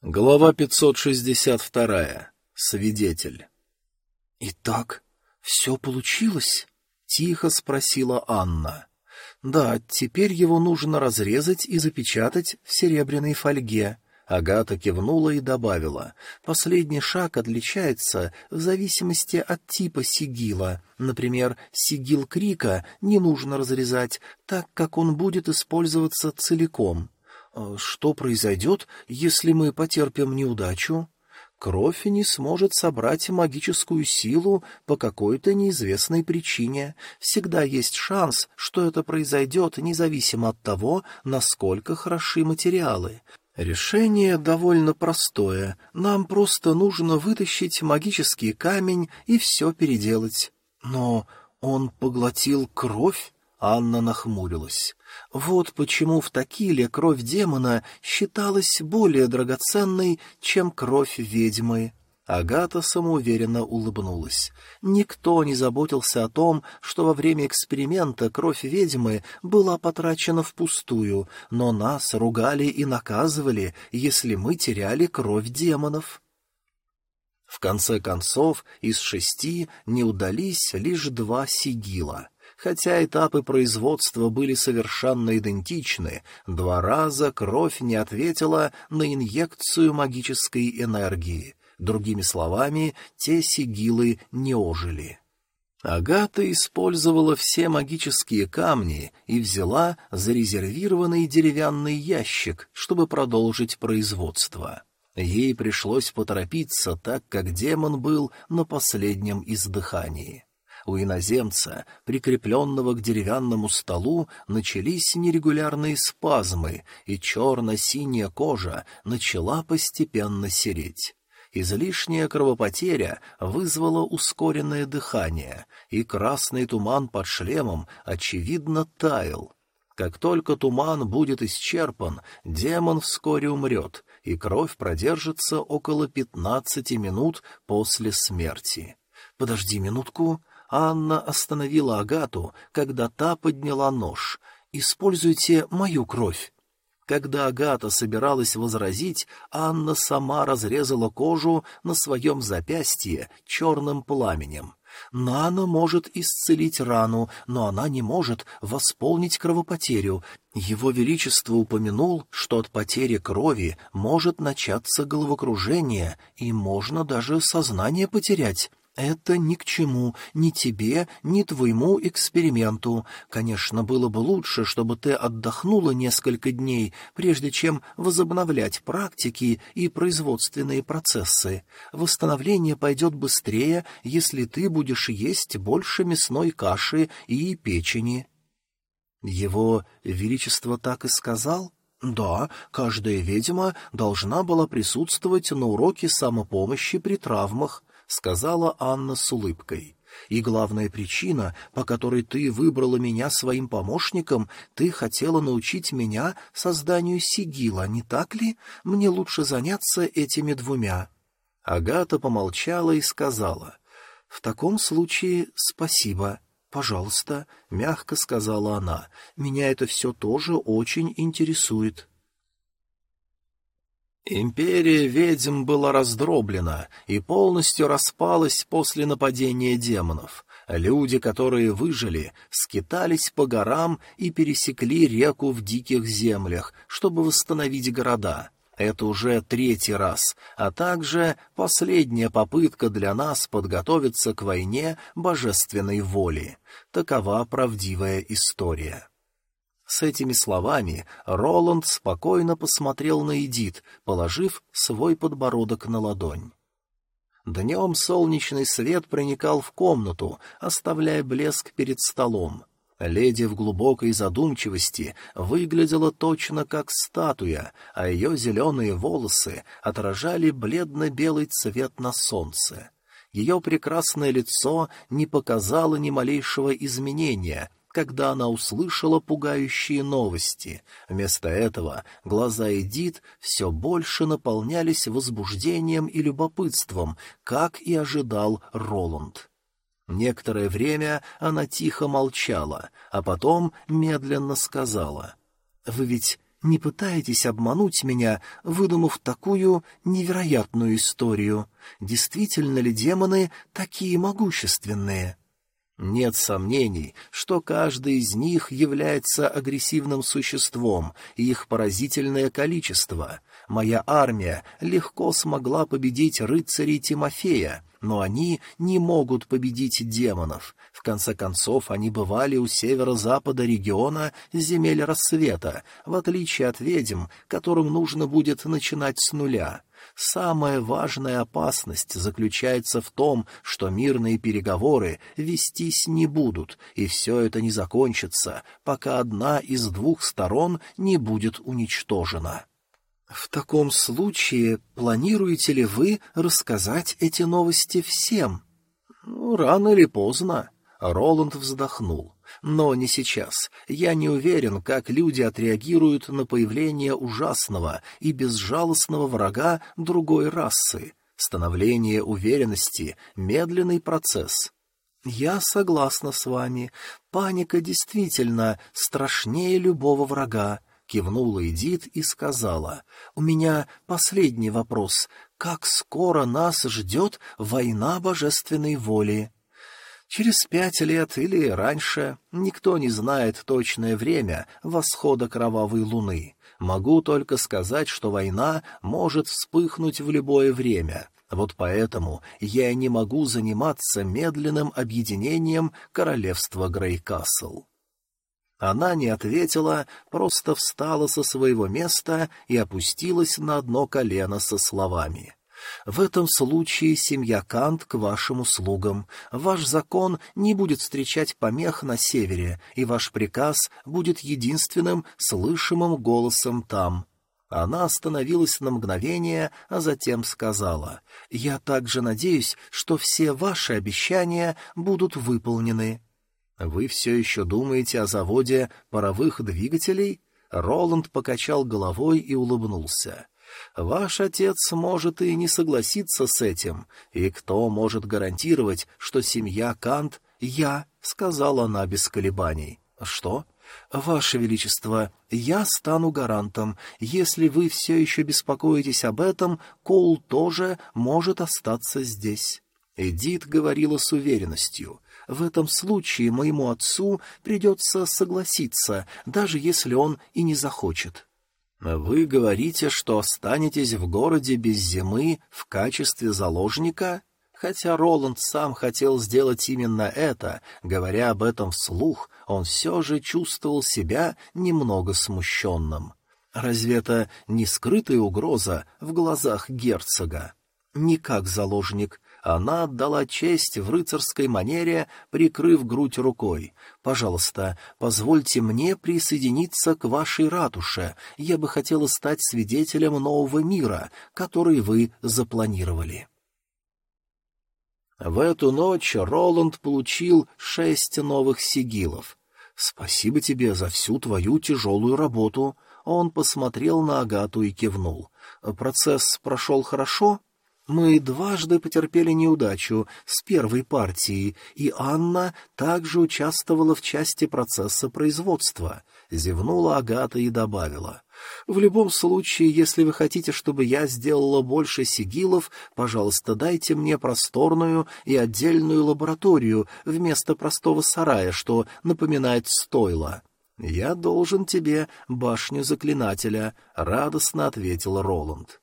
Глава 562. Свидетель. «Итак, все получилось?» — тихо спросила Анна. «Да, теперь его нужно разрезать и запечатать в серебряной фольге». Агата кивнула и добавила. «Последний шаг отличается в зависимости от типа сигила. Например, сигил крика не нужно разрезать, так как он будет использоваться целиком». А что произойдет, если мы потерпим неудачу? Кровь не сможет собрать магическую силу по какой-то неизвестной причине. Всегда есть шанс, что это произойдет, независимо от того, насколько хороши материалы. Решение довольно простое. Нам просто нужно вытащить магический камень и все переделать. Но он поглотил кровь? Анна нахмурилась. Вот почему в Такиле кровь демона считалась более драгоценной, чем кровь ведьмы. Агата самоуверенно улыбнулась. Никто не заботился о том, что во время эксперимента кровь ведьмы была потрачена впустую, но нас ругали и наказывали, если мы теряли кровь демонов. В конце концов, из шести не удались лишь два сигила — Хотя этапы производства были совершенно идентичны, два раза кровь не ответила на инъекцию магической энергии. Другими словами, те сигилы не ожили. Агата использовала все магические камни и взяла зарезервированный деревянный ящик, чтобы продолжить производство. Ей пришлось поторопиться, так как демон был на последнем издыхании. У иноземца, прикрепленного к деревянному столу, начались нерегулярные спазмы, и черно-синяя кожа начала постепенно сереть. Излишняя кровопотеря вызвала ускоренное дыхание, и красный туман под шлемом, очевидно, таял. Как только туман будет исчерпан, демон вскоре умрет, и кровь продержится около пятнадцати минут после смерти. «Подожди минутку», Анна остановила Агату, когда та подняла нож. «Используйте мою кровь». Когда Агата собиралась возразить, Анна сама разрезала кожу на своем запястье черным пламенем. Нана может исцелить рану, но она не может восполнить кровопотерю. Его Величество упомянул, что от потери крови может начаться головокружение, и можно даже сознание потерять. Это ни к чему, ни тебе, ни твоему эксперименту. Конечно, было бы лучше, чтобы ты отдохнула несколько дней, прежде чем возобновлять практики и производственные процессы. Восстановление пойдет быстрее, если ты будешь есть больше мясной каши и печени. Его Величество так и сказал? Да, каждая ведьма должна была присутствовать на уроке самопомощи при травмах. — сказала Анна с улыбкой. «И главная причина, по которой ты выбрала меня своим помощником, ты хотела научить меня созданию сигила, не так ли? Мне лучше заняться этими двумя». Агата помолчала и сказала. «В таком случае спасибо». «Пожалуйста», — мягко сказала она, — «меня это все тоже очень интересует». Империя ведьм была раздроблена и полностью распалась после нападения демонов. Люди, которые выжили, скитались по горам и пересекли реку в диких землях, чтобы восстановить города. Это уже третий раз, а также последняя попытка для нас подготовиться к войне божественной воли. Такова правдивая история. С этими словами Роланд спокойно посмотрел на Эдит, положив свой подбородок на ладонь. Днем солнечный свет проникал в комнату, оставляя блеск перед столом. Леди в глубокой задумчивости выглядела точно как статуя, а ее зеленые волосы отражали бледно-белый цвет на солнце. Ее прекрасное лицо не показало ни малейшего изменения, когда она услышала пугающие новости. Вместо этого глаза Эдит все больше наполнялись возбуждением и любопытством, как и ожидал Роланд. Некоторое время она тихо молчала, а потом медленно сказала. «Вы ведь не пытайтесь обмануть меня, выдумав такую невероятную историю. Действительно ли демоны такие могущественные?» Нет сомнений, что каждый из них является агрессивным существом, и их поразительное количество. Моя армия легко смогла победить рыцарей Тимофея, но они не могут победить демонов. В конце концов, они бывали у северо-запада региона земель рассвета, в отличие от ведьм, которым нужно будет начинать с нуля. Самая важная опасность заключается в том, что мирные переговоры вестись не будут, и все это не закончится, пока одна из двух сторон не будет уничтожена. В таком случае планируете ли вы рассказать эти новости всем? Ну, рано или поздно. Роланд вздохнул. Но не сейчас. Я не уверен, как люди отреагируют на появление ужасного и безжалостного врага другой расы. Становление уверенности — медленный процесс. Я согласна с вами. Паника действительно страшнее любого врага. Кивнула Эдит и сказала, «У меня последний вопрос. Как скоро нас ждет война божественной воли?» Через пять лет или раньше никто не знает точное время восхода кровавой луны. Могу только сказать, что война может вспыхнуть в любое время. Вот поэтому я не могу заниматься медленным объединением королевства Грейкасл. Она не ответила, просто встала со своего места и опустилась на одно колено со словами. В этом случае семья Кант к вашим услугам. Ваш закон не будет встречать помех на севере, и ваш приказ будет единственным слышимым голосом там. Она остановилась на мгновение, а затем сказала, «Я также надеюсь, что все ваши обещания будут выполнены». «Вы все еще думаете о заводе паровых двигателей?» Роланд покачал головой и улыбнулся. Ваш отец может и не согласиться с этим, и кто может гарантировать, что семья Кант — я, — сказала она без колебаний. Что? Ваше Величество, я стану гарантом. Если вы все еще беспокоитесь об этом, Коул тоже может остаться здесь. Эдит говорила с уверенностью. В этом случае моему отцу придется согласиться, даже если он и не захочет. «Вы говорите, что останетесь в городе без зимы в качестве заложника?» Хотя Роланд сам хотел сделать именно это, говоря об этом вслух, он все же чувствовал себя немного смущенным. Разве это не скрытая угроза в глазах герцога? Не как заложник, она отдала честь в рыцарской манере, прикрыв грудь рукой. «Пожалуйста, позвольте мне присоединиться к вашей ратуше. Я бы хотела стать свидетелем нового мира, который вы запланировали». В эту ночь Роланд получил шесть новых сигилов. «Спасибо тебе за всю твою тяжелую работу». Он посмотрел на Агату и кивнул. «Процесс прошел хорошо?» Мы дважды потерпели неудачу с первой партией, и Анна также участвовала в части процесса производства. Зевнула Агата и добавила. В любом случае, если вы хотите, чтобы я сделала больше сигилов, пожалуйста, дайте мне просторную и отдельную лабораторию вместо простого сарая, что напоминает стойло. «Я должен тебе башню заклинателя», — радостно ответил Роланд.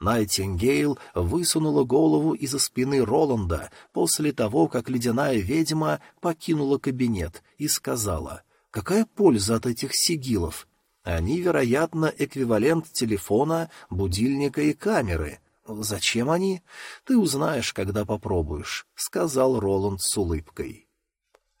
Найтингейл высунула голову из-за спины Роланда после того, как ледяная ведьма покинула кабинет и сказала, «Какая польза от этих сигилов? Они, вероятно, эквивалент телефона, будильника и камеры. Зачем они? Ты узнаешь, когда попробуешь», — сказал Роланд с улыбкой.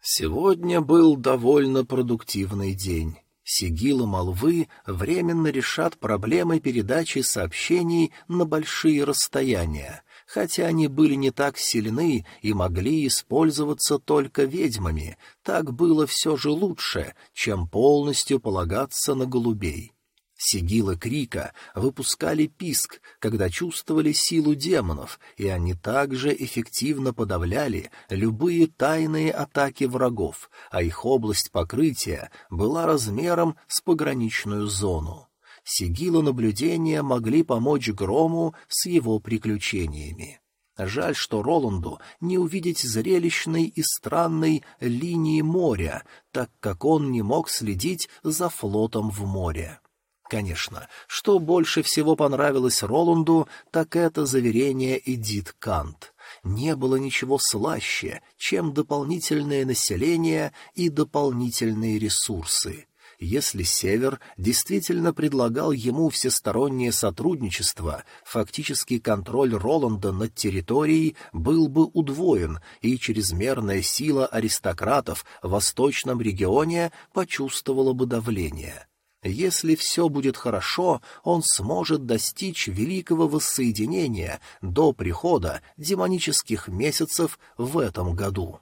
Сегодня был довольно продуктивный день. Сигилы молвы временно решат проблемы передачи сообщений на большие расстояния, хотя они были не так сильны и могли использоваться только ведьмами, так было все же лучше, чем полностью полагаться на голубей. Сигилы крика выпускали писк, когда чувствовали силу демонов, и они также эффективно подавляли любые тайные атаки врагов, а их область покрытия была размером с пограничную зону. сигилы наблюдения могли помочь Грому с его приключениями. Жаль, что Роланду не увидеть зрелищной и странной линии моря, так как он не мог следить за флотом в море. Конечно, что больше всего понравилось Роланду, так это заверение Эдит Кант. Не было ничего слаще, чем дополнительное население и дополнительные ресурсы. Если Север действительно предлагал ему всестороннее сотрудничество, фактически контроль Роланда над территорией был бы удвоен, и чрезмерная сила аристократов в восточном регионе почувствовала бы давление. Если все будет хорошо, он сможет достичь великого воссоединения до прихода демонических месяцев в этом году.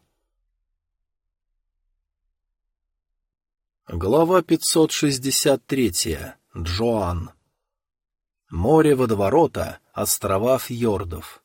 Глава 563. Джоан. Море водоворота, острова фьордов.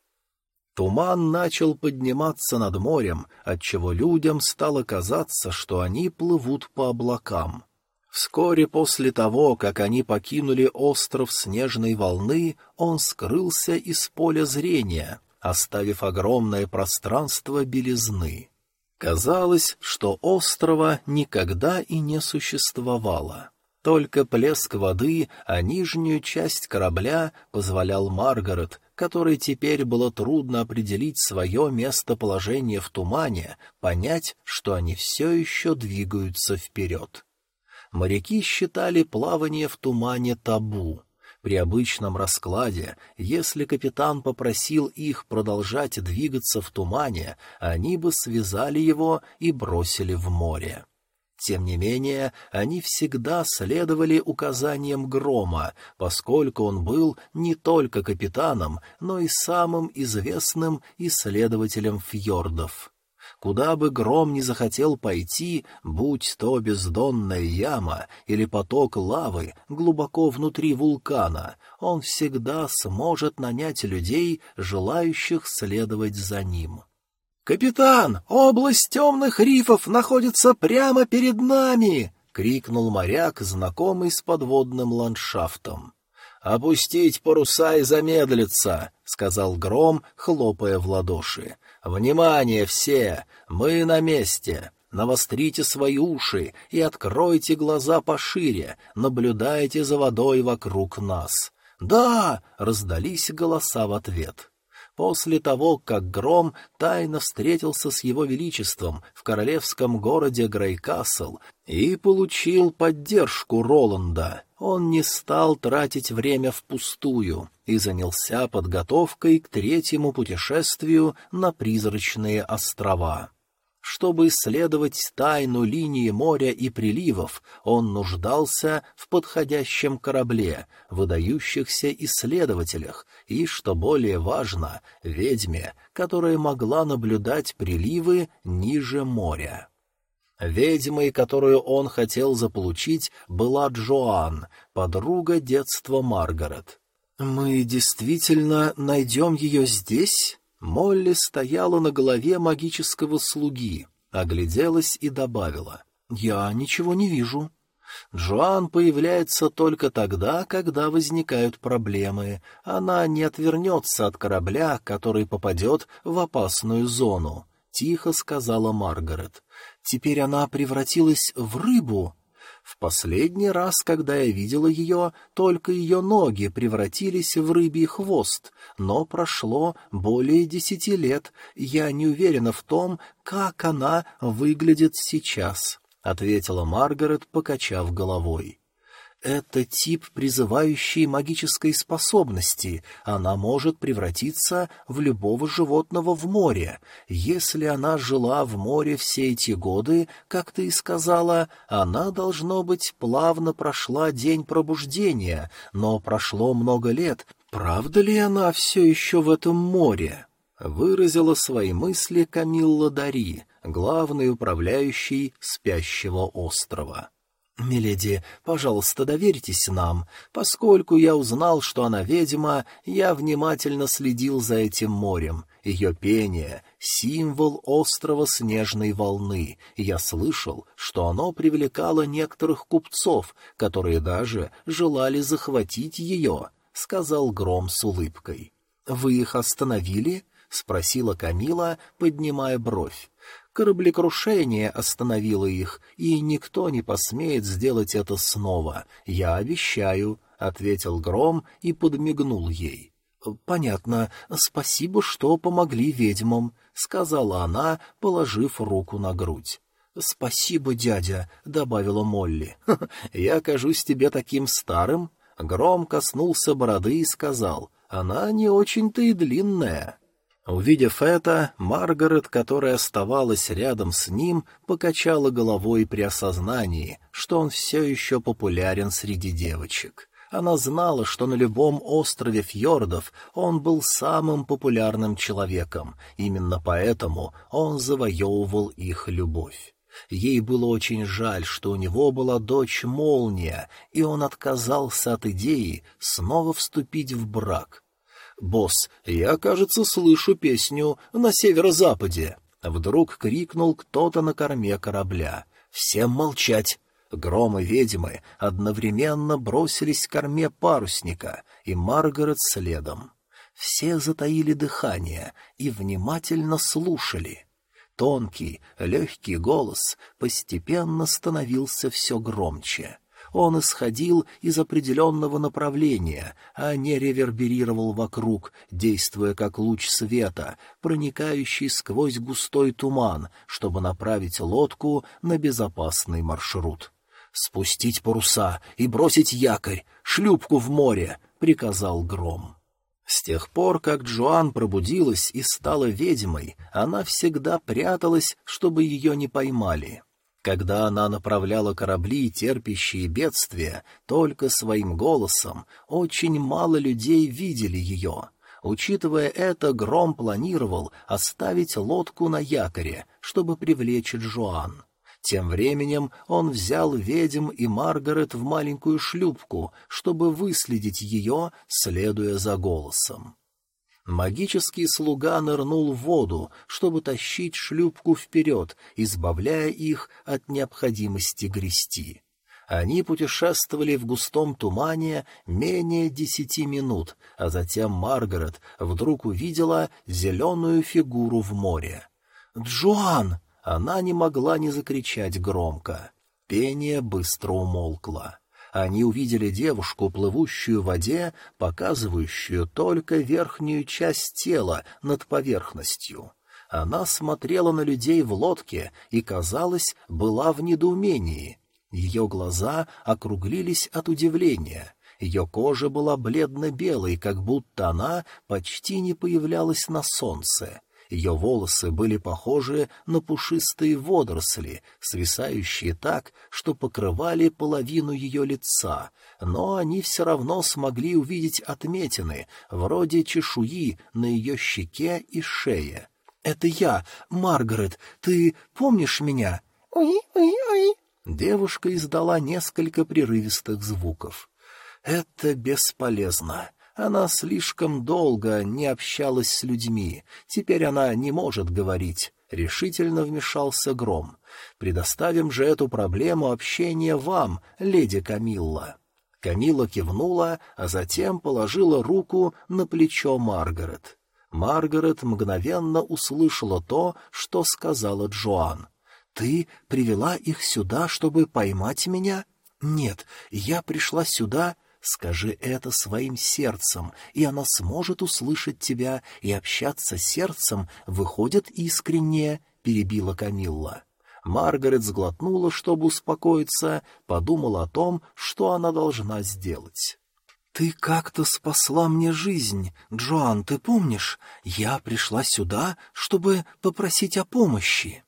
Туман начал подниматься над морем, отчего людям стало казаться, что они плывут по облакам. Вскоре после того, как они покинули остров Снежной волны, он скрылся из поля зрения, оставив огромное пространство белизны. Казалось, что острова никогда и не существовало. Только плеск воды, а нижнюю часть корабля позволял Маргарет, которой теперь было трудно определить свое местоположение в тумане, понять, что они все еще двигаются вперед. Моряки считали плавание в тумане табу. При обычном раскладе, если капитан попросил их продолжать двигаться в тумане, они бы связали его и бросили в море. Тем не менее, они всегда следовали указаниям Грома, поскольку он был не только капитаном, но и самым известным исследователем фьордов. Куда бы гром не захотел пойти, будь то бездонная яма или поток лавы глубоко внутри вулкана, он всегда сможет нанять людей, желающих следовать за ним. «Капитан, область темных рифов находится прямо перед нами!» — крикнул моряк, знакомый с подводным ландшафтом. «Опустить паруса и замедлиться!» — сказал Гром, хлопая в ладоши. «Внимание все! Мы на месте! Навострите свои уши и откройте глаза пошире, наблюдайте за водой вокруг нас». «Да!» — раздались голоса в ответ. После того, как Гром тайно встретился с его величеством в королевском городе Грейкасл и получил поддержку Роланда, он не стал тратить время впустую и занялся подготовкой к третьему путешествию на призрачные острова. Чтобы исследовать тайну линии моря и приливов, он нуждался в подходящем корабле, выдающихся исследователях и, что более важно, ведьме, которая могла наблюдать приливы ниже моря. Ведьмой, которую он хотел заполучить, была Джоан, подруга детства Маргарет. «Мы действительно найдем ее здесь?» Молли стояла на голове магического слуги, огляделась и добавила. «Я ничего не вижу». Джоан появляется только тогда, когда возникают проблемы. Она не отвернется от корабля, который попадет в опасную зону, — тихо сказала Маргарет. Теперь она превратилась в рыбу. В последний раз, когда я видела ее, только ее ноги превратились в рыбий хвост, но прошло более десяти лет, я не уверена в том, как она выглядит сейчас, — ответила Маргарет, покачав головой. Это тип, призывающий магической способности. Она может превратиться в любого животного в море. Если она жила в море все эти годы, как ты и сказала, она, должно быть, плавно прошла день пробуждения, но прошло много лет. Правда ли она все еще в этом море? Выразила свои мысли Камилла Дари, главный управляющий спящего острова. «Миледи, пожалуйста, доверьтесь нам. Поскольку я узнал, что она ведьма, я внимательно следил за этим морем, Ее пение — символ острова снежной волны, я слышал, что оно привлекало некоторых купцов, которые даже желали захватить ее, — сказал Гром с улыбкой. — Вы их остановили? — спросила Камила, поднимая бровь. Кораблекрушение остановило их, и никто не посмеет сделать это снова. Я обещаю, — ответил Гром и подмигнул ей. — Понятно. Спасибо, что помогли ведьмам, — сказала она, положив руку на грудь. — Спасибо, дядя, — добавила Молли. — Я кажусь тебе таким старым? Гром коснулся бороды и сказал, — она не очень-то и длинная. Увидев это, Маргарет, которая оставалась рядом с ним, покачала головой при осознании, что он все еще популярен среди девочек. Она знала, что на любом острове фьордов он был самым популярным человеком, именно поэтому он завоевывал их любовь. Ей было очень жаль, что у него была дочь Молния, и он отказался от идеи снова вступить в брак. «Босс, я, кажется, слышу песню на северо-западе!» Вдруг крикнул кто-то на корме корабля. «Всем молчать!» Гром и ведьмы одновременно бросились к корме парусника, и Маргарет следом. Все затаили дыхание и внимательно слушали. Тонкий, легкий голос постепенно становился все громче. Он исходил из определенного направления, а не реверберировал вокруг, действуя как луч света, проникающий сквозь густой туман, чтобы направить лодку на безопасный маршрут. «Спустить паруса и бросить якорь, шлюпку в море!» — приказал Гром. С тех пор, как Джоан пробудилась и стала ведьмой, она всегда пряталась, чтобы ее не поймали. Когда она направляла корабли, терпящие бедствия, только своим голосом, очень мало людей видели ее. Учитывая это, Гром планировал оставить лодку на якоре, чтобы привлечь Джоан. Тем временем он взял ведьм и Маргарет в маленькую шлюпку, чтобы выследить ее, следуя за голосом. Магический слуга нырнул в воду, чтобы тащить шлюпку вперед, избавляя их от необходимости грести. Они путешествовали в густом тумане менее десяти минут, а затем Маргарет вдруг увидела зеленую фигуру в море. «Джоан!» Она не могла не закричать громко. Пение быстро умолкло они увидели девушку, плывущую в воде, показывающую только верхнюю часть тела над поверхностью. Она смотрела на людей в лодке и, казалось, была в недоумении. Ее глаза округлились от удивления. Ее кожа была бледно-белой, как будто она почти не появлялась на солнце. Ее волосы были похожи на пушистые водоросли, свисающие так, что покрывали половину ее лица, но они все равно смогли увидеть отметины, вроде чешуи на ее щеке и шее. «Это я, Маргарет. Ты помнишь меня?» «Ой-ой-ой!» Девушка издала несколько прерывистых звуков. «Это бесполезно. Она слишком долго не общалась с людьми. Теперь она не может говорить. Решительно вмешался Гром. Предоставим же эту проблему общения вам, леди Камилла. Камила кивнула, а затем положила руку на плечо Маргарет. Маргарет мгновенно услышала то, что сказала Джоан. «Ты привела их сюда, чтобы поймать меня?» «Нет, я пришла сюда Скажи это своим сердцем, и она сможет услышать тебя, и общаться сердцем выходит искренне, — перебила Камилла. Маргарет сглотнула, чтобы успокоиться, подумала о том, что она должна сделать. «Ты как-то спасла мне жизнь, Джоан, ты помнишь? Я пришла сюда, чтобы попросить о помощи».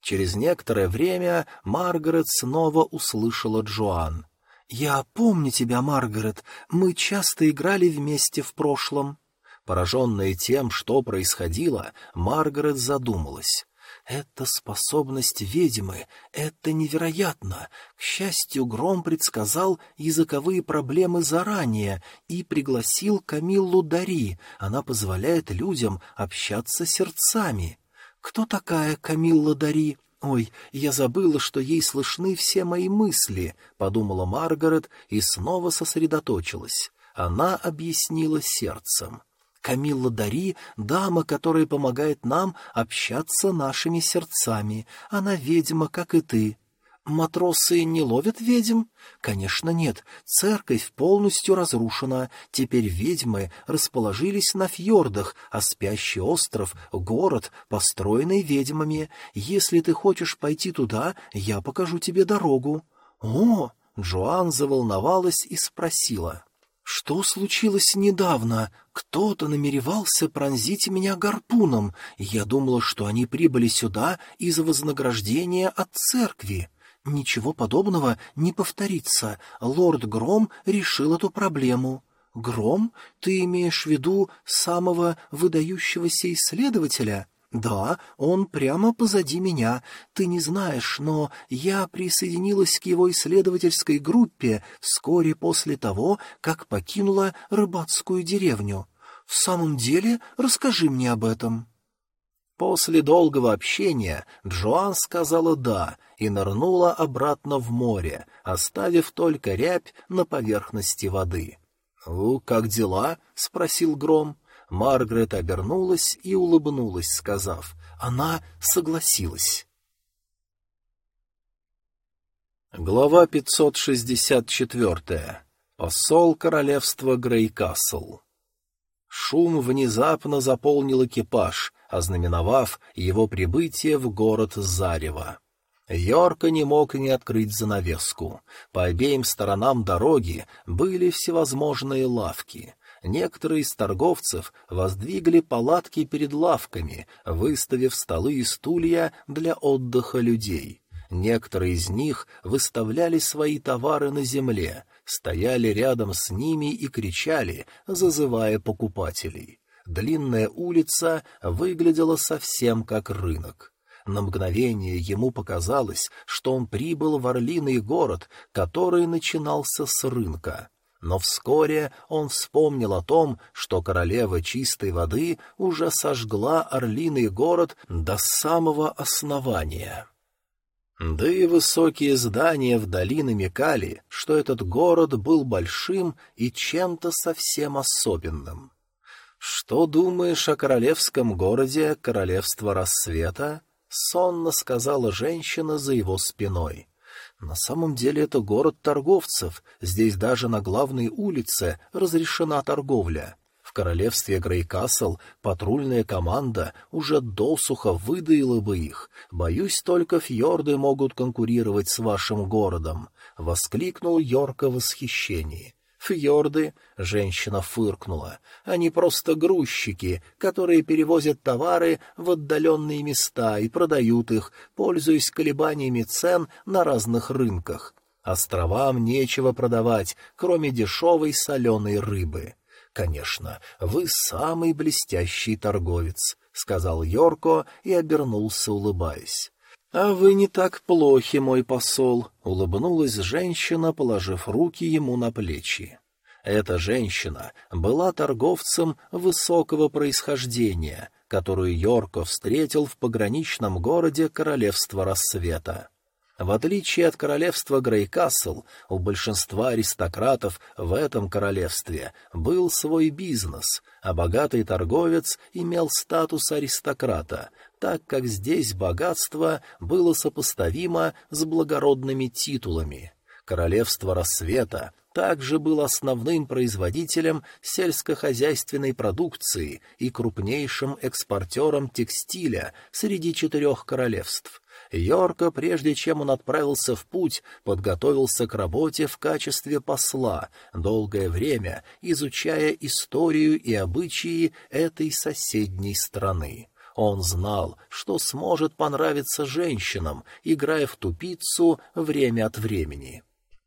Через некоторое время Маргарет снова услышала Джоан. «Я помню тебя, Маргарет. Мы часто играли вместе в прошлом». Пораженная тем, что происходило, Маргарет задумалась. Это способность ведьмы, это невероятно. К счастью, Гром предсказал языковые проблемы заранее и пригласил Камиллу Дари. Она позволяет людям общаться сердцами. Кто такая Камилла Дари? «Ой, я забыла, что ей слышны все мои мысли», — подумала Маргарет и снова сосредоточилась. Она объяснила сердцем. Камилла Дари — дама, которая помогает нам общаться нашими сердцами. Она ведьма, как и ты. Матросы не ловят ведьм? Конечно, нет. Церковь полностью разрушена. Теперь ведьмы расположились на фьордах, а спящий остров — город, построенный ведьмами. Если ты хочешь пойти туда, я покажу тебе дорогу. О! Джоан заволновалась и спросила. Что случилось недавно? Кто-то намеревался пронзить меня гарпуном. Я думала, что они прибыли сюда из вознаграждения от церкви. Ничего подобного не повторится. Лорд Гром решил эту проблему. Гром? Ты имеешь в виду самого выдающегося исследователя? «Да, он прямо позади меня. Ты не знаешь, но я присоединилась к его исследовательской группе вскоре после того, как покинула рыбацкую деревню. В самом деле, расскажи мне об этом». После долгого общения Джоан сказала «да» и нырнула обратно в море, оставив только рябь на поверхности воды. «Ну, как дела?» — спросил Гром. Маргарет обернулась и улыбнулась, сказав, она согласилась. Глава 564. Посол королевства Грейкасл. Шум внезапно заполнил экипаж, ознаменовав его прибытие в город Зарево. Йорка не мог не открыть занавеску. По обеим сторонам дороги были всевозможные лавки. Некоторые из торговцев воздвигли палатки перед лавками, выставив столы и стулья для отдыха людей. Некоторые из них выставляли свои товары на земле, стояли рядом с ними и кричали, зазывая покупателей. Длинная улица выглядела совсем как рынок. На мгновение ему показалось, что он прибыл в Орлиный город, который начинался с рынка. Но вскоре он вспомнил о том, что королева чистой воды уже сожгла орлиный город до самого основания. Да и высокие здания вдали намекали, что этот город был большим и чем-то совсем особенным. «Что думаешь о королевском городе Королевства Рассвета?» — сонно сказала женщина за его спиной. На самом деле это город торговцев, здесь даже на главной улице разрешена торговля. В королевстве Грейкасл патрульная команда уже досуха выдаила бы их. Боюсь, только фьорды могут конкурировать с вашим городом, — воскликнул Йорка в восхищении. Фьорды, женщина фыркнула, они просто грузчики, которые перевозят товары в отдаленные места и продают их, пользуясь колебаниями цен на разных рынках. Островам нечего продавать, кроме дешевой соленой рыбы. Конечно, вы самый блестящий торговец, — сказал Йорко и обернулся, улыбаясь. «А вы не так плохи, мой посол», — улыбнулась женщина, положив руки ему на плечи. Эта женщина была торговцем высокого происхождения, которую Йорко встретил в пограничном городе Королевства Рассвета. В отличие от королевства Грейкасл, у большинства аристократов в этом королевстве был свой бизнес, а богатый торговец имел статус аристократа, так как здесь богатство было сопоставимо с благородными титулами. Королевство Рассвета также был основным производителем сельскохозяйственной продукции и крупнейшим экспортером текстиля среди четырех королевств. Йорка, прежде чем он отправился в путь, подготовился к работе в качестве посла, долгое время изучая историю и обычаи этой соседней страны. Он знал, что сможет понравиться женщинам, играя в тупицу время от времени.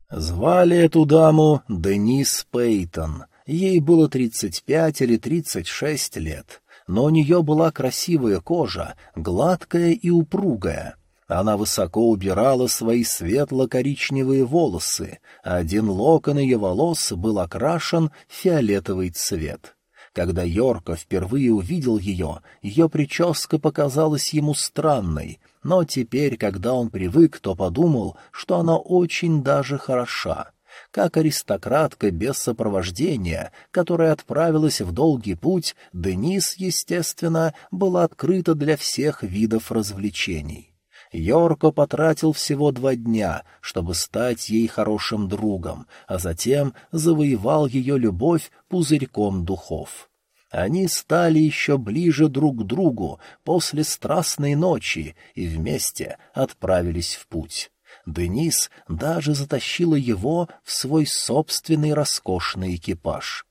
Звали эту даму Денис Пейтон. Ей было тридцать пять или тридцать шесть лет. но у нее была красивая кожа, гладкая и упругая. Она высоко убирала свои светло-коричневые волосы, а один локон ее волос был окрашен фиолетовый цвет. Когда Йорко впервые увидел ее, ее прическа показалась ему странной, но теперь, когда он привык, то подумал, что она очень даже хороша. Как аристократка без сопровождения, которая отправилась в долгий путь, Денис, естественно, была открыта для всех видов развлечений. Йорко потратил всего два дня, чтобы стать ей хорошим другом, а затем завоевал ее любовь пузырьком духов. Они стали еще ближе друг к другу после страстной ночи и вместе отправились в путь. Денис даже затащила его в свой собственный роскошный экипаж.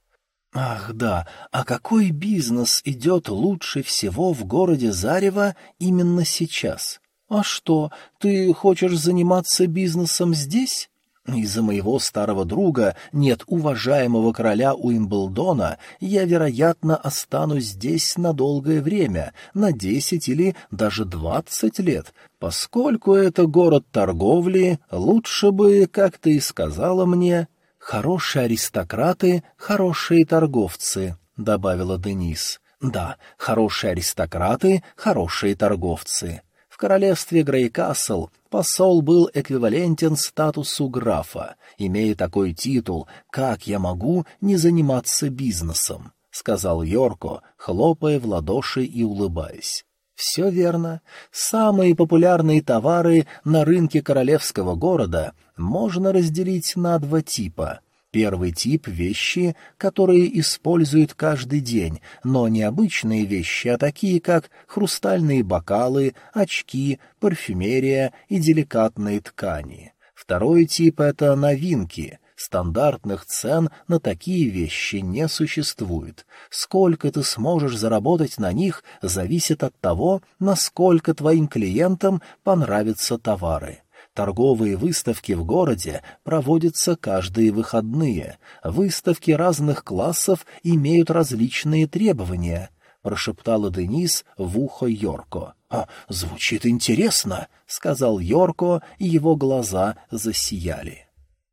Ах, да, а какой бизнес идет лучше всего в городе Зарево именно сейчас? А что, ты хочешь заниматься бизнесом здесь? Из-за моего старого друга, нет уважаемого короля Уимблдона, я, вероятно, останусь здесь на долгое время, на десять или даже двадцать лет, поскольку это город торговли, лучше бы, как ты и сказала мне, хорошие аристократы, хорошие торговцы, — добавила Денис. Да, хорошие аристократы, хорошие торговцы. В королевстве Грейкасл посол был эквивалентен статусу графа. Имея такой титул, как я могу не заниматься бизнесом? — сказал Йорко, хлопая в ладоши и улыбаясь. Все верно. Самые популярные товары на рынке королевского города можно разделить на два типа Первый тип — вещи, которые используют каждый день, но не обычные вещи, а такие, как хрустальные бокалы, очки, парфюмерия и деликатные ткани. Второй тип — это новинки — Стандартных цен на такие вещи не существует. Сколько ты сможешь заработать на них, зависит от того, насколько твоим клиентам понравятся товары. Торговые выставки в городе проводятся каждые выходные. Выставки разных классов имеют различные требования, — прошептала Денис в ухо Йорко. «А, звучит интересно», — сказал Йорко, и его глаза засияли.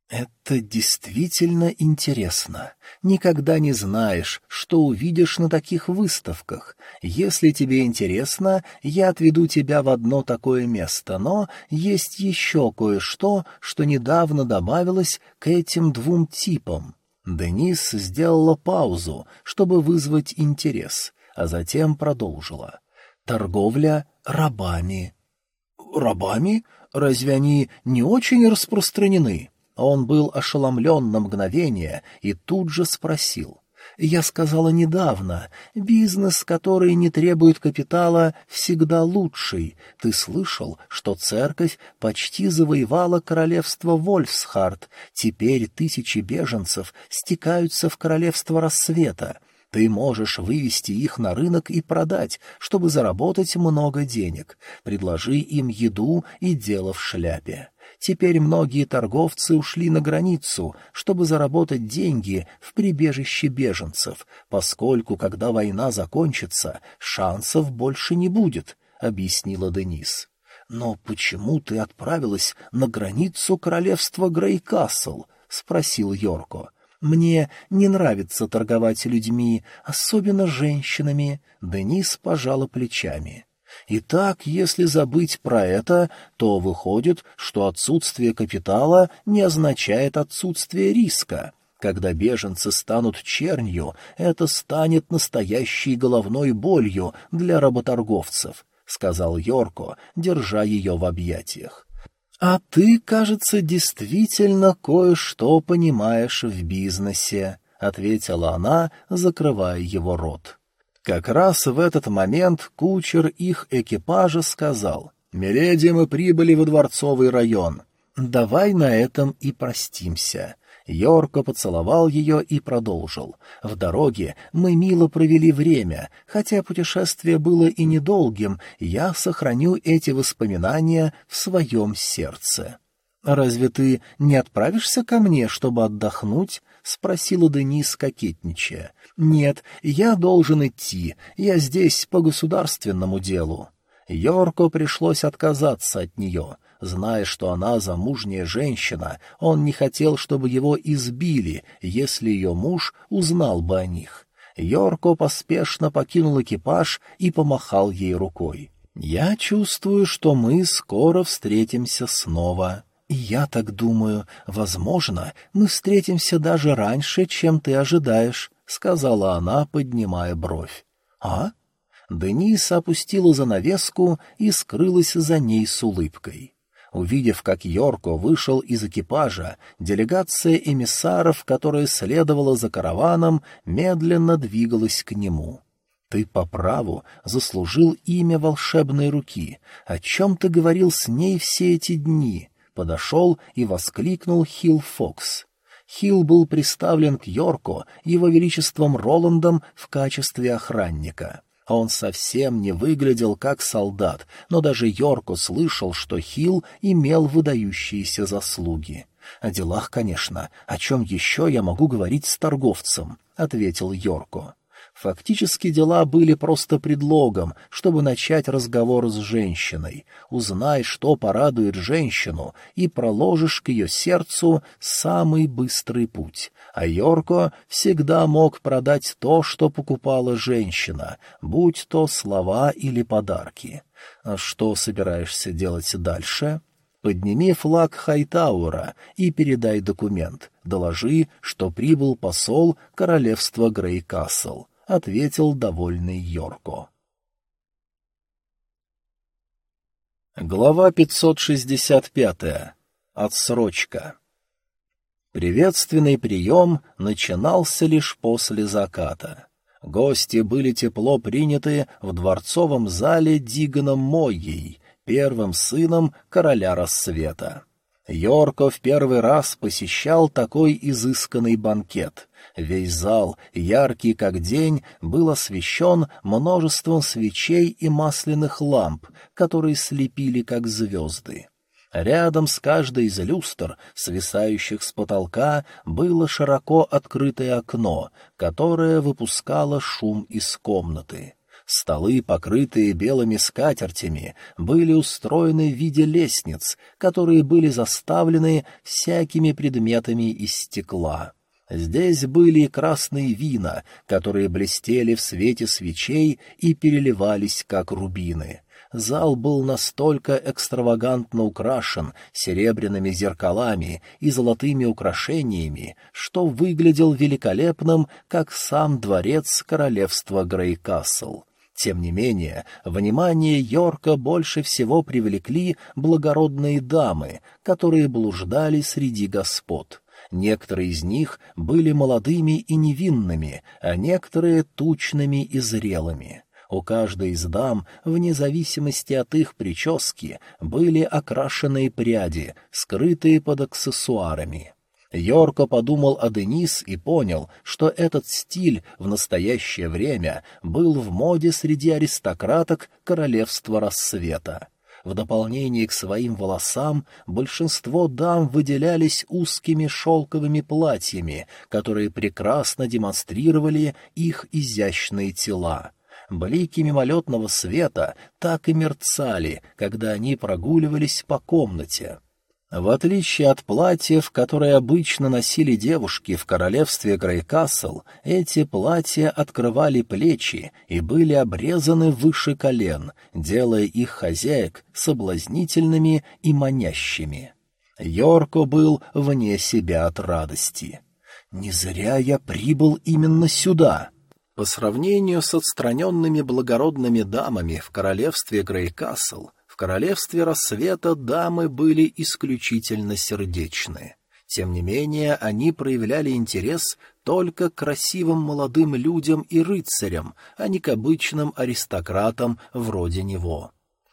Это действительно интересно. Никогда не знаешь, что увидишь на таких выставках. Если тебе интересно, я отведу тебя в одно такое место, но есть еще кое-что, что недавно добавилось к этим двум типам. Денис сделала паузу, чтобы вызвать интерес, а затем продолжила. Торговля рабами. Рабами? Разве они не очень распространены? Он был ошеломлен на мгновение и тут же спросил. «Я сказала недавно, бизнес, который не требует капитала, всегда лучший. Ты слышал, что церковь почти завоевала королевство Вольфсхард. Теперь тысячи беженцев стекаются в королевство рассвета. Ты можешь вывести их на рынок и продать, чтобы заработать много денег. Предложи им еду и дело в шляпе. Теперь многие торговцы ушли на границу, чтобы заработать деньги в прибежище беженцев, поскольку, когда война закончится, шансов больше не будет, — объяснила Денис. «Но почему ты отправилась на границу королевства Грейкасл?» — спросил Йорко. «Мне не нравится торговать людьми, особенно женщинами». Денис пожала плечами. Итак, если забыть про это, то выходит, что отсутствие капитала не означает отсутствие риска. Когда беженцы станут чернью, это станет настоящей головной болью для работорговцев, — сказал Йорко, держа ее в объятиях. — А ты, кажется, действительно кое-что понимаешь в бизнесе, — ответила она, закрывая его рот. Как раз в этот момент кучер их экипажа сказал, «Миледи, мы прибыли во дворцовый район. Давай на этом и простимся». Йорко поцеловал ее и продолжил. «В дороге мы мило провели время, хотя путешествие было и недолгим, я сохраню эти воспоминания в своем сердце». «Разве ты не отправишься ко мне, чтобы отдохнуть?» —— спросила Денис, кокетничая. «Нет, я должен идти. Я здесь по государственному делу». Йорко пришлось отказаться от нее. Зная, что она замужняя женщина, он не хотел, чтобы его избили, если ее муж узнал бы о них. Йорко поспешно покинул экипаж и помахал ей рукой. «Я чувствую, что мы скоро встретимся снова. И я так думаю, возможно, мы встретимся даже раньше, чем ты ожидаешь», — сказала она, поднимая бровь. «А?» Денис опустила занавеску и скрылась за ней с улыбкой. Увидев, как Йорко вышел из экипажа, делегация эмиссаров, которая следовала за караваном, медленно двигалась к нему. «Ты по праву заслужил имя волшебной руки. О чем ты говорил с ней все эти дни?» Подошел и воскликнул Хилл Фокс. Хилл был приставлен к Йорку его величеством Роландом в качестве охранника. Он совсем не выглядел как солдат, но даже Йорко слышал, что Хилл имел выдающиеся заслуги. «О делах, конечно. О чем еще я могу говорить с торговцем?» — ответил Йорко. Фактически дела были просто предлогом, чтобы начать разговор с женщиной. Узнай, что порадует женщину, и проложишь к ее сердцу самый быстрый путь. А Йорко всегда мог продать то, что покупала женщина, будь то слова или подарки. А что собираешься делать дальше? Подними флаг Хайтаура и передай документ. Доложи, что прибыл посол королевства Грейкасл. — ответил довольный Йорко. Глава 565. Отсрочка. Приветственный прием начинался лишь после заката. Гости были тепло приняты в дворцовом зале Диганом Мойей, первым сыном короля рассвета. Йорко в первый раз посещал такой изысканный банкет. Весь зал, яркий как день, был освещен множеством свечей и масляных ламп, которые слепили как звезды. Рядом с каждой из люстр, свисающих с потолка, было широко открытое окно, которое выпускало шум из комнаты. Столы, покрытые белыми скатертями, были устроены в виде лестниц, которые были заставлены всякими предметами из стекла. Здесь были красные вина, которые блестели в свете свечей и переливались, как рубины. Зал был настолько экстравагантно украшен серебряными зеркалами и золотыми украшениями, что выглядел великолепным, как сам дворец королевства Грейкасл. Тем не менее, внимание Йорка больше всего привлекли благородные дамы, которые блуждали среди господ. Некоторые из них были молодыми и невинными, а некоторые — тучными и зрелыми. У каждой из дам, вне зависимости от их прически, были окрашенные пряди, скрытые под аксессуарами. Йорко подумал о Денис и понял, что этот стиль в настоящее время был в моде среди аристократок королевства рассвета. В дополнение к своим волосам большинство дам выделялись узкими шелковыми платьями, которые прекрасно демонстрировали их изящные тела. Блики мимолетного света так и мерцали, когда они прогуливались по комнате. В отличие от платьев, которые обычно носили девушки в королевстве Грейкасл, эти платья открывали плечи и были обрезаны выше колен, делая их хозяек соблазнительными и манящими. Йорко был вне себя от радости. «Не зря я прибыл именно сюда!» По сравнению с отстраненными благородными дамами в королевстве Грейкасл, в королевстве рассвета дамы были исключительно сердечны. Тем не менее, они проявляли интерес только к красивым молодым людям и рыцарям, а не к обычным аристократам вроде него.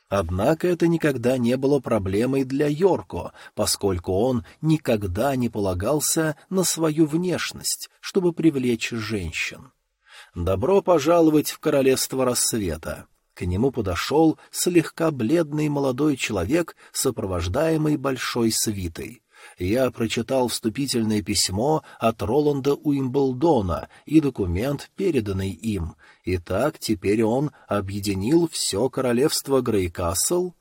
Однако это никогда не было проблемой для Йорко, поскольку он никогда не полагался на свою внешность, чтобы привлечь женщин. «Добро пожаловать в королевство рассвета!» К нему подошел слегка бледный молодой человек, сопровождаемый большой свитой. Я прочитал вступительное письмо от Роланда Уимблдона и документ, переданный им. Итак, теперь он объединил все королевство Грейкасл?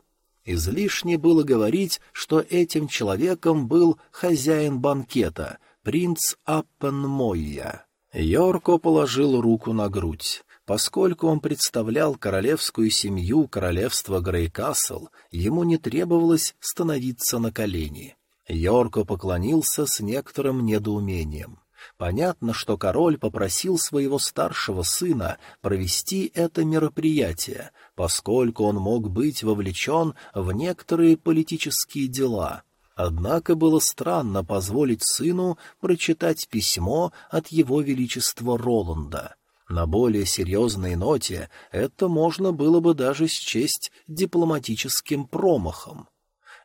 Излишне было говорить, что этим человеком был хозяин банкета, принц Аппенмойя. Йорко положил руку на грудь. Поскольку он представлял королевскую семью королевства Грейкасл, ему не требовалось становиться на колени. Йорко поклонился с некоторым недоумением. Понятно, что король попросил своего старшего сына провести это мероприятие, поскольку он мог быть вовлечен в некоторые политические дела. Однако было странно позволить сыну прочитать письмо от его величества Роланда — на более серьезной ноте это можно было бы даже счесть дипломатическим промахом.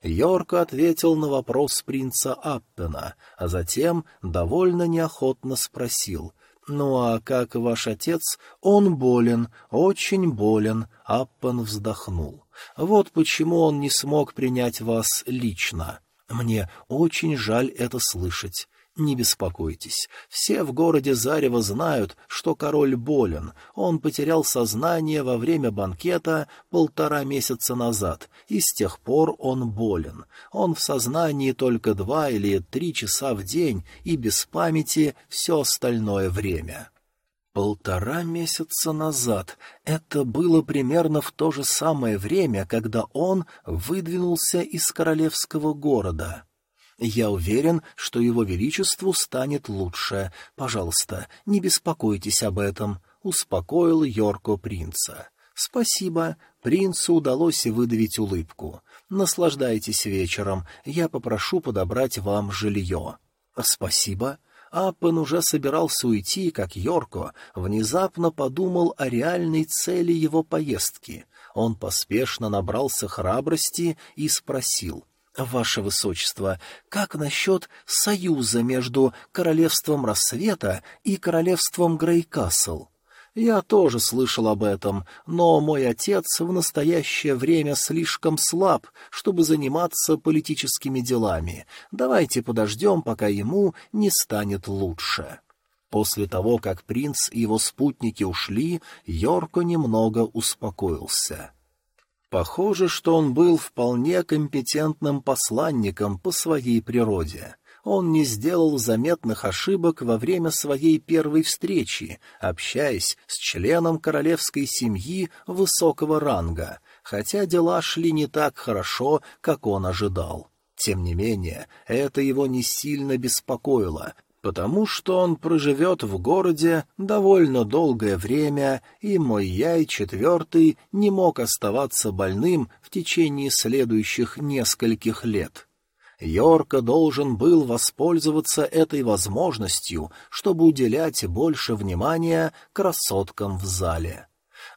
Йорк ответил на вопрос принца Аппена, а затем довольно неохотно спросил — «Ну а как ваш отец? Он болен, очень болен», — Аппен вздохнул. «Вот почему он не смог принять вас лично. Мне очень жаль это слышать. Не беспокойтесь, все в городе Зарево знают, что король болен. Он потерял сознание во время банкета полтора месяца назад, и с тех пор он болен. Он в сознании только два или три часа в день и без памяти все остальное время. Полтора месяца назад это было примерно в то же самое время, когда он выдвинулся из королевского города. Я уверен, что его величеству станет лучше. Пожалуйста, не беспокойтесь об этом», — успокоил Йорко принца. «Спасибо». Принцу удалось выдавить улыбку. «Наслаждайтесь вечером. Я попрошу подобрать вам жилье». «Спасибо». Аппен уже собирался уйти, как Йорко внезапно подумал о реальной цели его поездки. Он поспешно набрался храбрости и спросил — «Ваше Высочество, как насчет союза между Королевством Рассвета и Королевством Грейкасл?» «Я тоже слышал об этом, но мой отец в настоящее время слишком слаб, чтобы заниматься политическими делами. Давайте подождем, пока ему не станет лучше». После того, как принц и его спутники ушли, Йорко немного успокоился. Похоже, что он был вполне компетентным посланником по своей природе. Он не сделал заметных ошибок во время своей первой встречи, общаясь с членом королевской семьи высокого ранга, хотя дела шли не так хорошо, как он ожидал. Тем не менее, это его не сильно беспокоило, потому что он проживет в городе довольно долгое время, и мой яй четвертый не мог оставаться больным в течение следующих нескольких лет. Йорка должен был воспользоваться этой возможностью, чтобы уделять больше внимания красоткам в зале.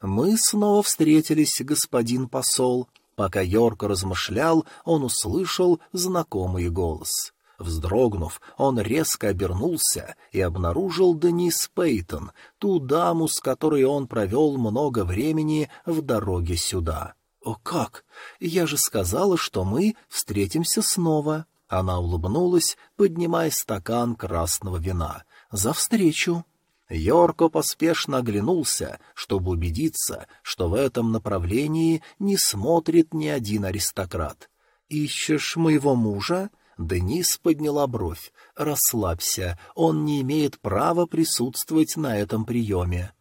Мы снова встретились, господин посол. Пока Йорка размышлял, он услышал знакомый голос — Вздрогнув, он резко обернулся и обнаружил Денис Пейтон, ту даму, с которой он провел много времени в дороге сюда. «О, как! Я же сказала, что мы встретимся снова!» Она улыбнулась, поднимая стакан красного вина. «За встречу!» Йорко поспешно оглянулся, чтобы убедиться, что в этом направлении не смотрит ни один аристократ. «Ищешь моего мужа?» Денис подняла бровь. «Расслабься, он не имеет права присутствовать на этом приеме».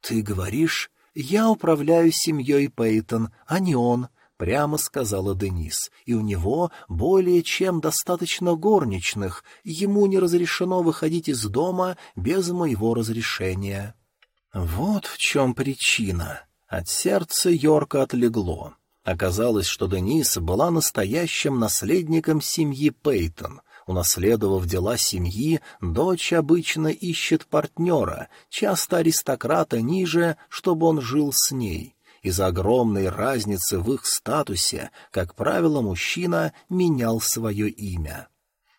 «Ты говоришь, я управляю семьей Пейтон, а не он», — прямо сказала Денис, «и у него более чем достаточно горничных, ему не разрешено выходить из дома без моего разрешения». Вот в чем причина. От сердца Йорка отлегло. Оказалось, что Денис была настоящим наследником семьи Пейтон. Унаследовав дела семьи, дочь обычно ищет партнера, часто аристократа ниже, чтобы он жил с ней. Из-за огромной разницы в их статусе, как правило, мужчина менял свое имя.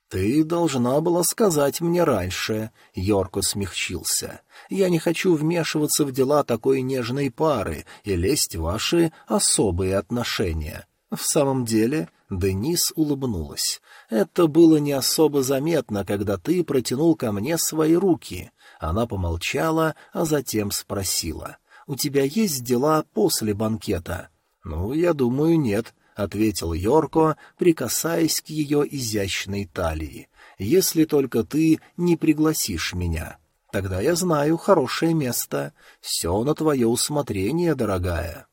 «Ты должна была сказать мне раньше», — Йорко смягчился. «Я не хочу вмешиваться в дела такой нежной пары и лезть в ваши особые отношения». «В самом деле, Денис улыбнулась. «Это было не особо заметно, когда ты протянул ко мне свои руки». Она помолчала, а затем спросила. «У тебя есть дела после банкета?» «Ну, я думаю, нет», — ответил Йорко, прикасаясь к ее изящной талии. «Если только ты не пригласишь меня. Тогда я знаю хорошее место. Все на твое усмотрение, дорогая».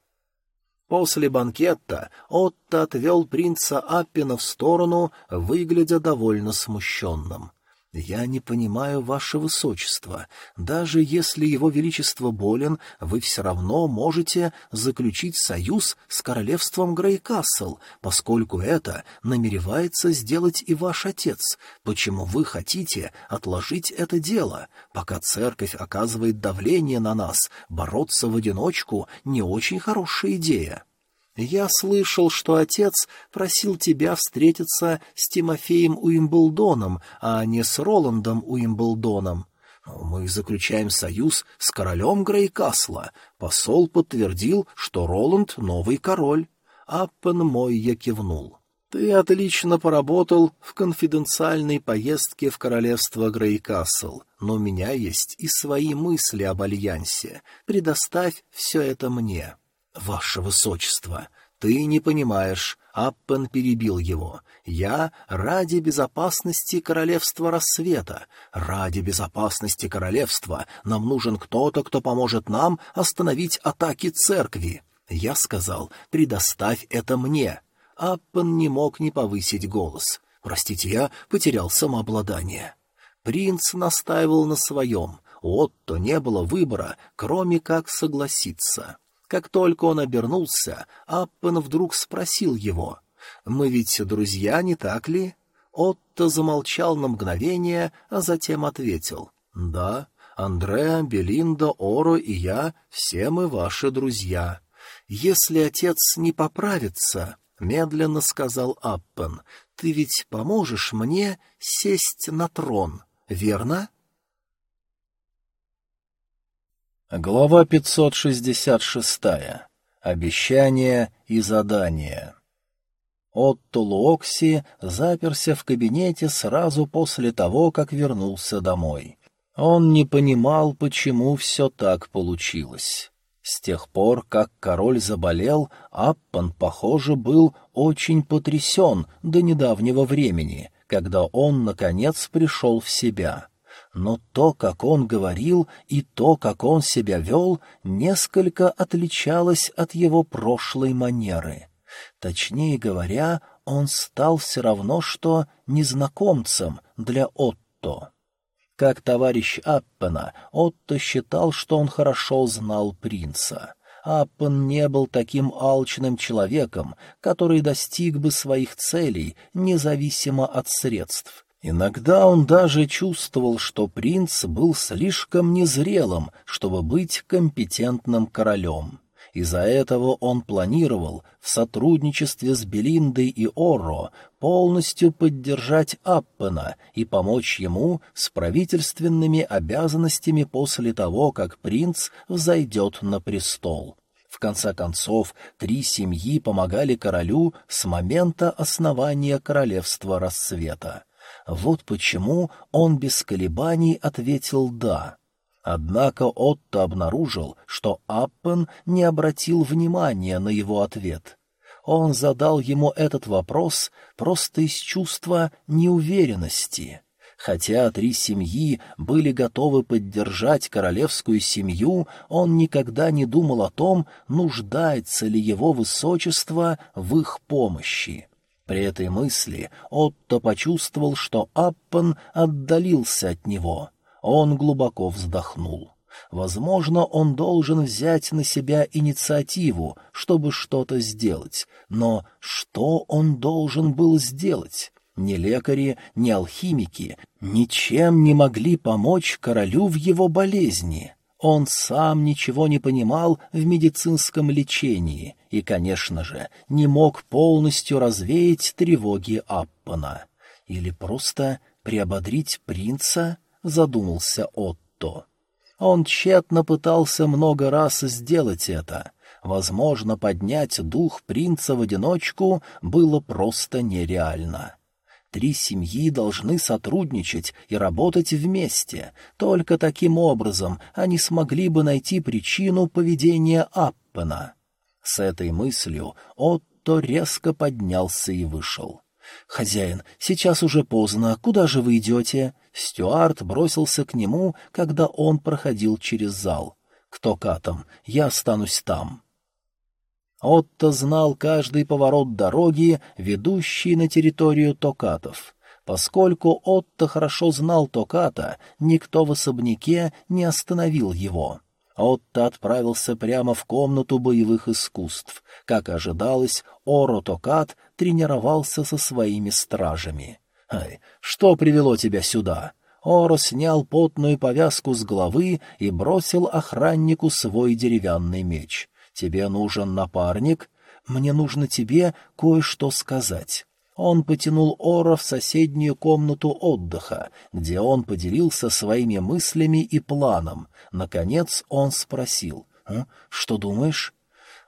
После банкета Отто отвел принца Аппина в сторону, выглядя довольно смущенным. «Я не понимаю, ваше высочество. Даже если его величество болен, вы все равно можете заключить союз с королевством Грейкасл, поскольку это намеревается сделать и ваш отец. Почему вы хотите отложить это дело? Пока церковь оказывает давление на нас, бороться в одиночку — не очень хорошая идея». «Я слышал, что отец просил тебя встретиться с Тимофеем Уимблдоном, а не с Роландом Уимблдоном. Мы заключаем союз с королем Грейкасла. Посол подтвердил, что Роланд — новый король. Аппен мой я кивнул. Ты отлично поработал в конфиденциальной поездке в королевство Грейкасл, но у меня есть и свои мысли об альянсе. Предоставь все это мне». «Ваше высочество, ты не понимаешь», — Аппен перебил его. «Я ради безопасности королевства рассвета. Ради безопасности королевства нам нужен кто-то, кто поможет нам остановить атаки церкви». Я сказал, предоставь это мне. Аппен не мог не повысить голос. Простите, я потерял самообладание. Принц настаивал на своем. Отто не было выбора, кроме как согласиться. Как только он обернулся, Аппен вдруг спросил его. «Мы ведь друзья, не так ли?» Отто замолчал на мгновение, а затем ответил. «Да, Андреа, Белинда, Оро и я — все мы ваши друзья. Если отец не поправится, — медленно сказал Аппен, — ты ведь поможешь мне сесть на трон, верно?» Глава 566. Обещания и задания. Отто Луокси заперся в кабинете сразу после того, как вернулся домой. Он не понимал, почему все так получилось. С тех пор, как король заболел, Аппан, похоже, был очень потрясен до недавнего времени, когда он, наконец, пришел в себя — но то, как он говорил, и то, как он себя вел, несколько отличалось от его прошлой манеры. Точнее говоря, он стал все равно, что незнакомцем для Отто. Как товарищ Аппена, Отто считал, что он хорошо знал принца. Аппен не был таким алчным человеком, который достиг бы своих целей, независимо от средств. Иногда он даже чувствовал, что принц был слишком незрелым, чтобы быть компетентным королем. Из-за этого он планировал в сотрудничестве с Белиндой и Оро полностью поддержать Аппена и помочь ему с правительственными обязанностями после того, как принц взойдет на престол. В конце концов, три семьи помогали королю с момента основания королевства рассвета. Вот почему он без колебаний ответил «да». Однако Отто обнаружил, что Аппен не обратил внимания на его ответ. Он задал ему этот вопрос просто из чувства неуверенности. Хотя три семьи были готовы поддержать королевскую семью, он никогда не думал о том, нуждается ли его высочество в их помощи. При этой мысли Отто почувствовал, что Аппен отдалился от него. Он глубоко вздохнул. Возможно, он должен взять на себя инициативу, чтобы что-то сделать. Но что он должен был сделать? Ни лекари, ни алхимики ничем не могли помочь королю в его болезни. Он сам ничего не понимал в медицинском лечении и, конечно же, не мог полностью развеять тревоги Аппана. Или просто приободрить принца, задумался Отто. Он тщетно пытался много раз сделать это. Возможно, поднять дух принца в одиночку было просто нереально. Три семьи должны сотрудничать и работать вместе. Только таким образом они смогли бы найти причину поведения Аппена. С этой мыслью Отто резко поднялся и вышел. «Хозяин, сейчас уже поздно. Куда же вы идете?» Стюарт бросился к нему, когда он проходил через зал. «Кто катом? Я останусь там». Отто знал каждый поворот дороги, ведущий на территорию Токатов. Поскольку Отто хорошо знал Токата, никто в особняке не остановил его. Отто отправился прямо в комнату боевых искусств. Как ожидалось, Оро Токат тренировался со своими стражами. «Ай, что привело тебя сюда?» Оро снял потную повязку с головы и бросил охраннику свой деревянный меч. Тебе нужен напарник? Мне нужно тебе кое-что сказать». Он потянул Ора в соседнюю комнату отдыха, где он поделился своими мыслями и планом. Наконец он спросил, «А, «Что думаешь?»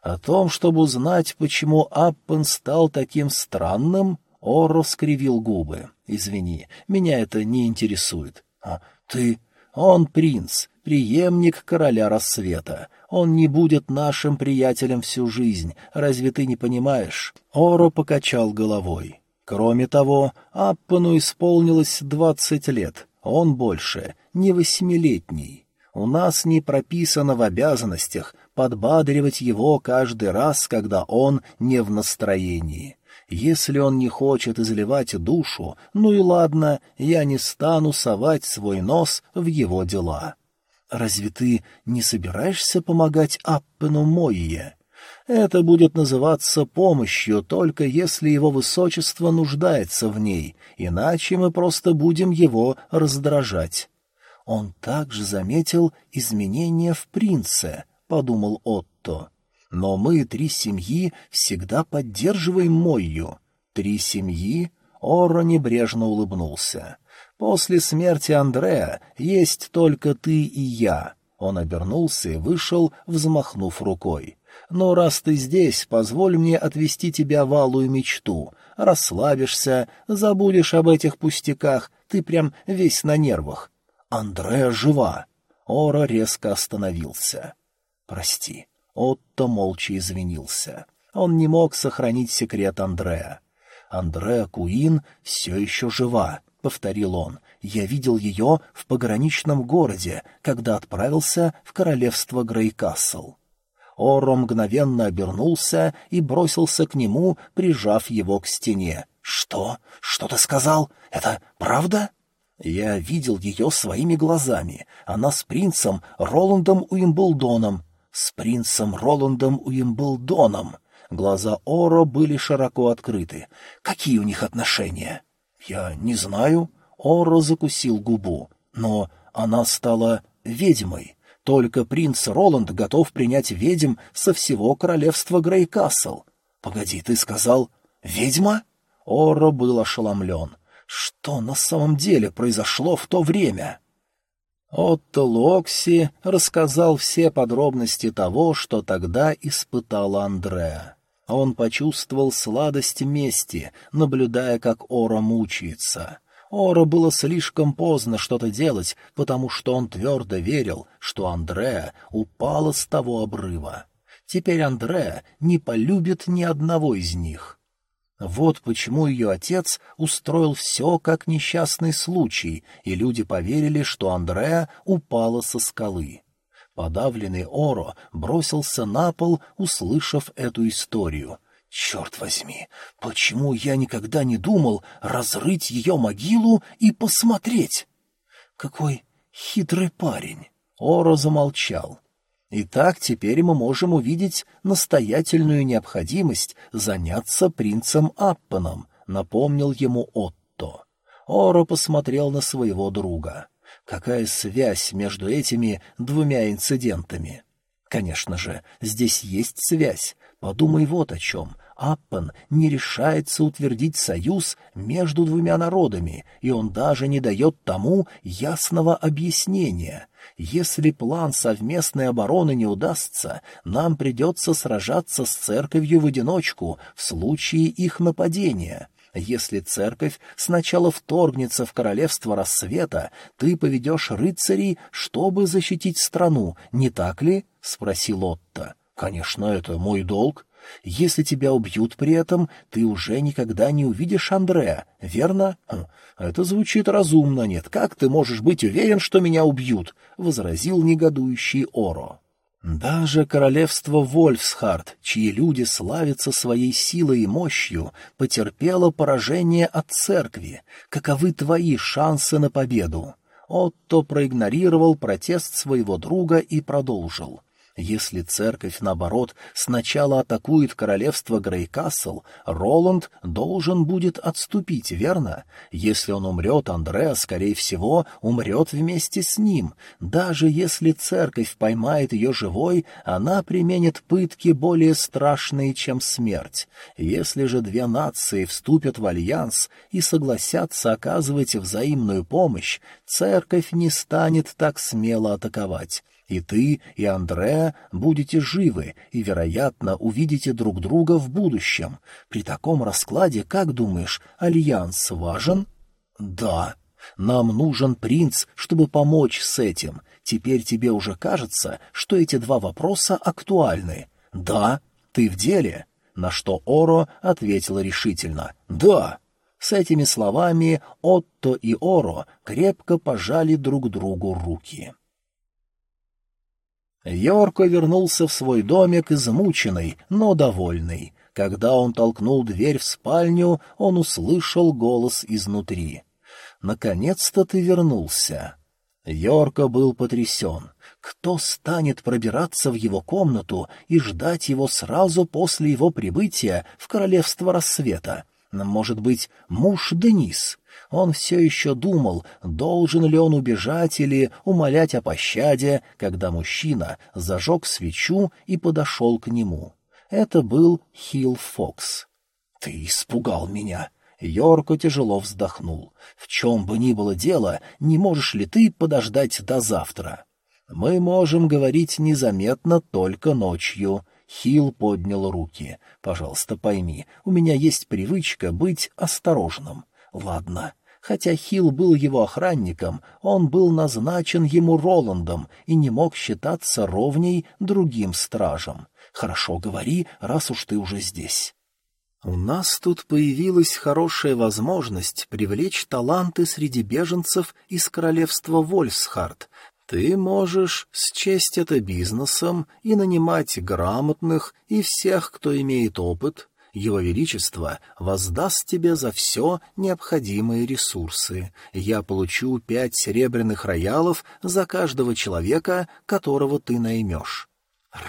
О том, чтобы узнать, почему Аппен стал таким странным, Оро скривил губы. «Извини, меня это не интересует». «А ты...» «Он принц, преемник короля рассвета. Он не будет нашим приятелем всю жизнь, разве ты не понимаешь?» Оро покачал головой. Кроме того, Аппану исполнилось двадцать лет, он больше, не восьмилетний. У нас не прописано в обязанностях подбадривать его каждый раз, когда он не в настроении. Если он не хочет изливать душу, ну и ладно, я не стану совать свой нос в его дела. Разве ты не собираешься помогать Аппену Мойе? Это будет называться помощью, только если его высочество нуждается в ней, иначе мы просто будем его раздражать. Он также заметил изменения в принце, — подумал Отто. Но мы, три семьи, всегда поддерживаем Мойю. Три семьи? Оро небрежно улыбнулся. После смерти Андрея есть только ты и я. Он обернулся и вышел, взмахнув рукой. Но раз ты здесь, позволь мне отвести тебя в алую мечту. Расслабишься, забудешь об этих пустяках, ты прям весь на нервах. Андрея жива. Ора резко остановился. Прости. Отто молча извинился. Он не мог сохранить секрет Андрея. Андреа Куин все еще жива, — повторил он. Я видел ее в пограничном городе, когда отправился в королевство Грейкасл. Оро мгновенно обернулся и бросился к нему, прижав его к стене. «Что? Что ты сказал? Это правда?» «Я видел ее своими глазами. Она с принцем Роландом Уимблдоном с принцем Роландом Уимблдоном. Глаза Оро были широко открыты. Какие у них отношения? Я не знаю. Оро закусил губу. Но она стала ведьмой. Только принц Роланд готов принять ведьм со всего королевства Грейкасл. Погоди, ты сказал «ведьма»? Оро был ошеломлен. Что на самом деле произошло в то время? Отто Локси рассказал все подробности того, что тогда испытала Андреа. Он почувствовал сладость мести, наблюдая, как Ора мучается. Ора было слишком поздно что-то делать, потому что он твердо верил, что Андреа упала с того обрыва. Теперь Андреа не полюбит ни одного из них. Вот почему ее отец устроил все как несчастный случай, и люди поверили, что Андреа упала со скалы. Подавленный Оро бросился на пол, услышав эту историю. «Черт возьми, почему я никогда не думал разрыть ее могилу и посмотреть?» «Какой хитрый парень!» Оро замолчал. Итак, теперь мы можем увидеть настоятельную необходимость заняться принцем Аппеном, напомнил ему Отто. Оро посмотрел на своего друга. Какая связь между этими двумя инцидентами? Конечно же, здесь есть связь. Подумай вот о чем. Аппен не решается утвердить союз между двумя народами, и он даже не дает тому ясного объяснения. Если план совместной обороны не удастся, нам придется сражаться с церковью в одиночку в случае их нападения. Если церковь сначала вторгнется в королевство рассвета, ты поведешь рыцарей, чтобы защитить страну, не так ли? — спросил Отто. — Конечно, это мой долг. Если тебя убьют при этом, ты уже никогда не увидишь Андрея, верно? Хм, это звучит разумно, нет. Как ты можешь быть уверен, что меня убьют? — возразил негодующий Оро. Даже королевство Вольфсхард, чьи люди славятся своей силой и мощью, потерпело поражение от церкви. Каковы твои шансы на победу? Отто проигнорировал протест своего друга и продолжил. Если церковь, наоборот, сначала атакует королевство Грейкасл, Роланд должен будет отступить, верно? Если он умрет, Андреа, скорее всего, умрет вместе с ним. Даже если церковь поймает ее живой, она применит пытки более страшные, чем смерть. Если же две нации вступят в альянс и согласятся оказывать взаимную помощь, церковь не станет так смело атаковать. И ты, и Андреа будете живы и, вероятно, увидите друг друга в будущем. При таком раскладе, как думаешь, альянс важен? Да. Нам нужен принц, чтобы помочь с этим. Теперь тебе уже кажется, что эти два вопроса актуальны. Да. Ты в деле? На что Оро ответила решительно. Да. С этими словами Отто и Оро крепко пожали друг другу руки. Йорко вернулся в свой домик измученный, но довольный. Когда он толкнул дверь в спальню, он услышал голос изнутри. «Наконец-то ты вернулся!» Йорко был потрясен. Кто станет пробираться в его комнату и ждать его сразу после его прибытия в Королевство Рассвета? Может быть, муж Денис? Он все еще думал, должен ли он убежать или умолять о пощаде, когда мужчина зажег свечу и подошел к нему. Это был Хилл Фокс. «Ты испугал меня!» Йорко тяжело вздохнул. «В чем бы ни было дело, не можешь ли ты подождать до завтра?» «Мы можем говорить незаметно только ночью», Хил поднял руки. «Пожалуйста, пойми, у меня есть привычка быть осторожным. Ладно, Хотя Хилл был его охранником, он был назначен ему Роландом и не мог считаться ровней другим стражам. Хорошо говори, раз уж ты уже здесь. У нас тут появилась хорошая возможность привлечь таланты среди беженцев из королевства Вольсхард. Ты можешь счесть это бизнесом и нанимать грамотных и всех, кто имеет опыт, его Величество воздаст тебе за все необходимые ресурсы. Я получу пять серебряных роялов за каждого человека, которого ты наймешь».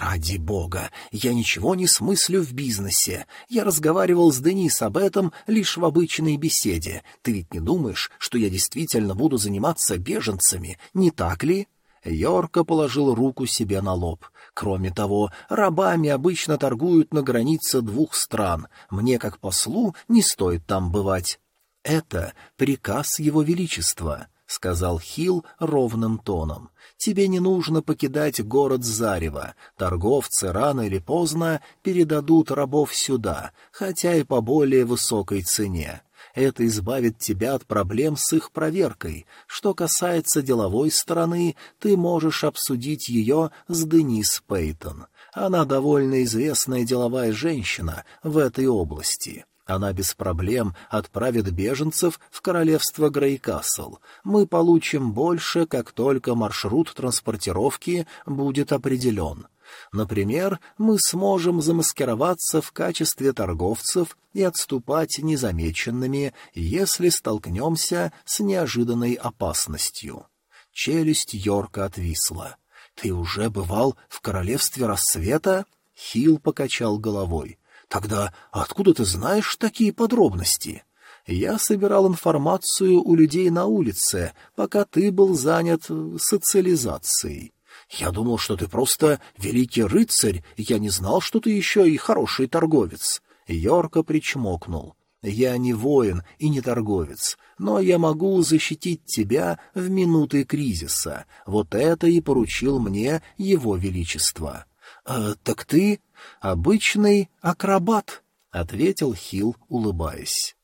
«Ради бога! Я ничего не смыслю в бизнесе. Я разговаривал с Денис об этом лишь в обычной беседе. Ты ведь не думаешь, что я действительно буду заниматься беженцами, не так ли?» Йорка положил руку себе на лоб. Кроме того, рабами обычно торгуют на границе двух стран. Мне, как послу, не стоит там бывать. Это приказ его величества, — сказал Хил ровным тоном. Тебе не нужно покидать город Зарево. Торговцы рано или поздно передадут рабов сюда, хотя и по более высокой цене. Это избавит тебя от проблем с их проверкой. Что касается деловой стороны, ты можешь обсудить ее с Денис Пейтон. Она довольно известная деловая женщина в этой области. Она без проблем отправит беженцев в королевство Грейкасл. Мы получим больше, как только маршрут транспортировки будет определен. Например, мы сможем замаскироваться в качестве торговцев и отступать незамеченными, если столкнемся с неожиданной опасностью. Челюсть Йорка отвисла. «Ты уже бывал в королевстве рассвета?» Хил покачал головой. «Тогда откуда ты знаешь такие подробности?» «Я собирал информацию у людей на улице, пока ты был занят социализацией. Я думал, что ты просто великий рыцарь, и я не знал, что ты еще и хороший торговец. Йорка причмокнул. «Я не воин и не торговец, но я могу защитить тебя в минуты кризиса. Вот это и поручил мне его величество». «А, «Так ты обычный акробат», — ответил Хил, улыбаясь.